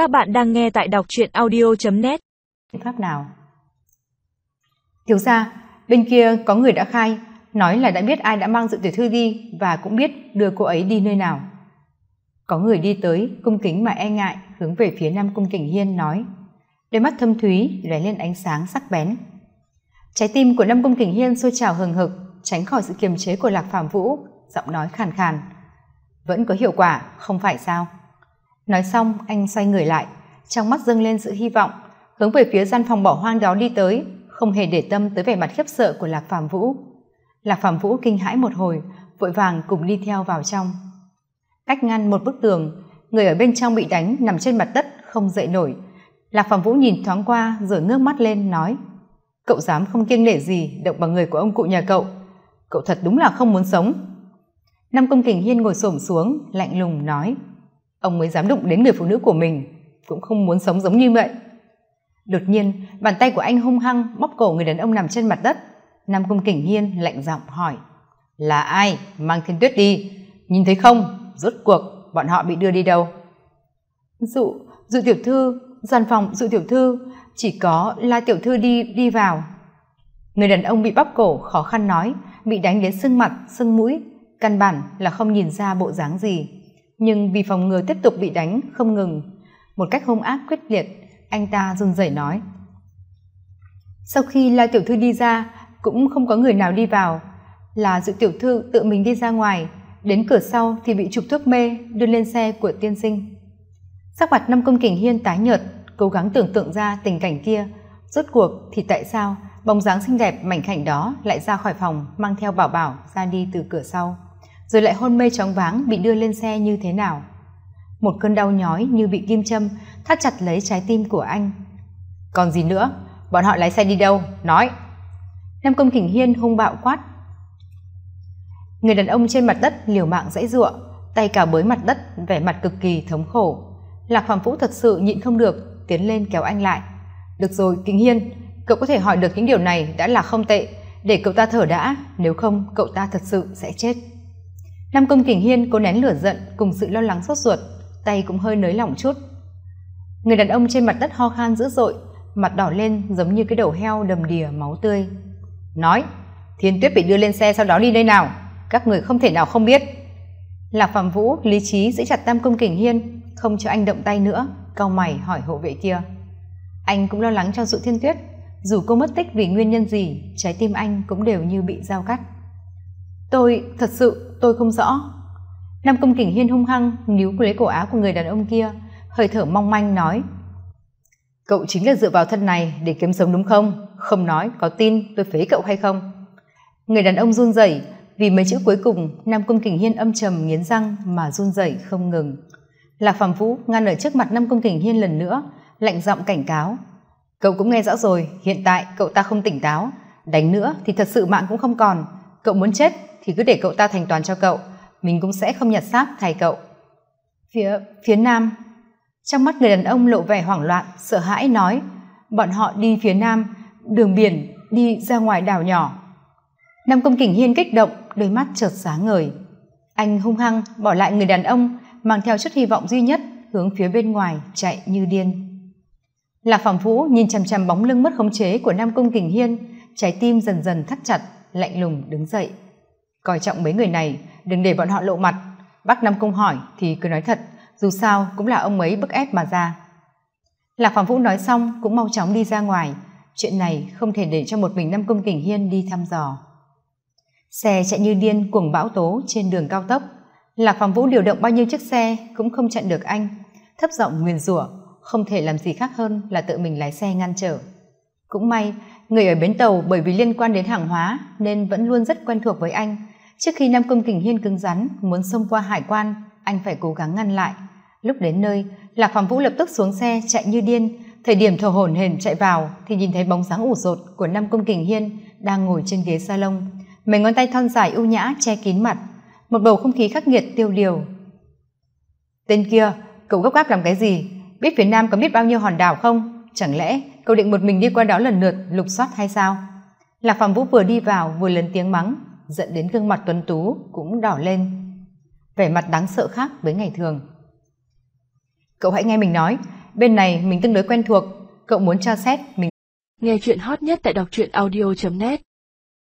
Các bạn đang nghe tại đọc truyện audio.net Pháp nào? Thiếu gia, bên kia có người đã khai, nói là đã biết ai đã mang dự tiểu thư đi và cũng biết đưa cô ấy đi nơi nào. Có người đi tới, cung kính mà e ngại, hướng về phía Nam Cung Kình Hiên nói. Đôi mắt thâm thúy lóe lên ánh sáng sắc bén. Trái tim của Nam Cung Kình Hiên sôi trào hừng hực, tránh khỏi sự kiềm chế của Lạc Phạm Vũ, giọng nói khàn khàn. Vẫn có hiệu quả, không phải sao? Nói xong, anh xoay người lại, trong mắt dâng lên sự hy vọng, hướng về phía gian phòng bỏ hoang đó đi tới, không hề để tâm tới vẻ mặt khiếp sợ của Lạc Phạm Vũ. Lạc Phạm Vũ kinh hãi một hồi, vội vàng cùng đi theo vào trong. Cách ngăn một bức tường, người ở bên trong bị đánh nằm trên mặt đất không dậy nổi. Lạc Phạm Vũ nhìn thoáng qua rồi ngước mắt lên nói: "Cậu dám không kiêng nể gì động vào người của ông cụ nhà cậu, cậu thật đúng là không muốn sống." năm Công Kình Hiên ngồi xổm xuống, lạnh lùng nói: "Ông mới dám đụng đến người phụ nữ của mình, cũng không muốn sống giống như vậy." Đột nhiên, bàn tay của anh hung hăng bóp cổ người đàn ông nằm trên mặt đất. Nam cung kỉnh Hiên lạnh giọng hỏi: "Là ai mang Thiên Tuyết đi? Nhìn thấy không? Rốt cuộc bọn họ bị đưa đi đâu?" "Dụ, dụ tiểu thư, gian phòng dụ tiểu thư, chỉ có La tiểu thư đi đi vào." Người đàn ông bị bóp cổ khó khăn nói, bị đánh đến sưng mặt, sưng mũi, căn bản là không nhìn ra bộ dáng gì. Nhưng vì phòng ngừa tiếp tục bị đánh không ngừng, một cách hung ác quyết liệt, anh ta run rẩy nói. Sau khi La tiểu thư đi ra, cũng không có người nào đi vào, là dự tiểu thư tự mình đi ra ngoài, đến cửa sau thì bị trục thuốc mê đưa lên xe của tiên sinh. Sắc mặt năm công kình hiên tái nhợt, cố gắng tưởng tượng ra tình cảnh kia, rốt cuộc thì tại sao bóng dáng xinh đẹp mảnh khảnh đó lại ra khỏi phòng mang theo bảo bảo ra đi từ cửa sau rồi lại hôn mê chóng váng bị đưa lên xe như thế nào. Một cơn đau nhói như bị kim châm thắt chặt lấy trái tim của anh. Còn gì nữa? Bọn họ lái xe đi đâu? Nói. Nam công kình hiên hung bạo quát. Người đàn ông trên mặt đất liều mạng dãy giụa, tay cào bới mặt đất, vẻ mặt cực kỳ thống khổ. Lạc phàm vũ thật sự nhịn không được, tiến lên kéo anh lại. Được rồi kính hiên, cậu có thể hỏi được những điều này đã là không tệ. Để cậu ta thở đã, nếu không, cậu ta thật sự sẽ chết nam công kình hiên cố nén lửa giận cùng sự lo lắng sốt ruột, tay cũng hơi nới lỏng chút. Người đàn ông trên mặt đất ho khan dữ dội, mặt đỏ lên giống như cái đầu heo đầm đìa máu tươi. Nói, thiên tuyết bị đưa lên xe sau đó đi nơi nào? Các người không thể nào không biết. Lạc phạm vũ lý trí giữ chặt tam công kình hiên, không cho anh động tay nữa, cau mày hỏi hộ vệ kia. Anh cũng lo lắng cho dụ thiên tuyết, dù cô mất tích vì nguyên nhân gì, trái tim anh cũng đều như bị dao cắt tôi, thật sự, tôi không rõ. Nam công kình hiên hung hăng níu lấy cổ áo của người đàn ông kia, hơi thở mong manh nói, cậu chính là dựa vào thân này để kiếm sống đúng không? Không nói có tin tôi phế cậu hay không? Người đàn ông run rẩy, vì mấy chữ cuối cùng, nam công kình hiên âm trầm nghiến răng mà run rẩy không ngừng. Lạc phàm vũ ngăn ở trước mặt nam công kình hiên lần nữa, lạnh giọng cảnh cáo, cậu cũng nghe rõ rồi, hiện tại cậu ta không tỉnh táo, đánh nữa thì thật sự mạng cũng không còn cậu muốn chết thì cứ để cậu ta thành toàn cho cậu. Mình cũng sẽ không nhặt xác thay cậu. Phía phía nam. Trong mắt người đàn ông lộ vẻ hoảng loạn, sợ hãi nói, bọn họ đi phía nam, đường biển, đi ra ngoài đảo nhỏ. Nam công kình hiên kích động, đôi mắt chợt sáng ngời. Anh hung hăng bỏ lại người đàn ông, mang theo chút hy vọng duy nhất, hướng phía bên ngoài, chạy như điên. Lạc phạm vũ nhìn chằm chằm bóng lưng mất khống chế của nam công kình hiên, trái tim dần dần thắt chặt lạnh lùng đứng dậy. Coi trọng mấy người này, đừng để bọn họ lộ mặt. Bác nam Cung hỏi thì cứ nói thật, dù sao cũng là ông ấy bức ép mà ra. Lạc phạm vũ nói xong cũng mau chóng đi ra ngoài. Chuyện này không thể để cho một mình nam Cung kình hiên đi thăm dò. Xe chạy như điên cuồng bão tố trên đường cao tốc. Lạc phạm vũ điều động bao nhiêu chiếc xe cũng không chặn được anh. Thấp giọng nguyền rủa, không thể làm gì khác hơn là tự mình lái xe ngăn trở. Cũng may người ở bến tàu bởi vì liên quan đến hàng hóa nên vẫn luôn rất quen thuộc với anh. Trước khi nam công kình hiên cứng rắn, muốn xông qua hải quan, anh phải cố gắng ngăn lại. Lúc đến nơi, lạc phạm vũ lập tức xuống xe chạy như điên. Thời điểm thở hổn hển chạy vào thì nhìn thấy bóng dáng ủ rột của nam công kình hiên đang ngồi trên ghế salon. Mấy ngón tay thon dài ưu nhã che kín mặt, một bầu không khí khắc nghiệt tiêu điều. Tên kia, cậu gấp gáp làm cái gì? Biết phía nam có biết bao nhiêu hòn đảo không? Chẳng lẽ cậu định một mình đi qua đó lần lượt, lục soát hay sao? Lạc phạm vũ vừa đi vào, vừa lớn tiếng mắng, dẫn đến gương mặt tuấn tú cũng đỏ lên. Vẻ mặt đáng sợ khác với ngày thường. Cậu hãy nghe mình nói, bên này mình tương đối quen thuộc, cậu muốn tra xét mình nghe chuyện hot nhất tại đọc truyện audio net.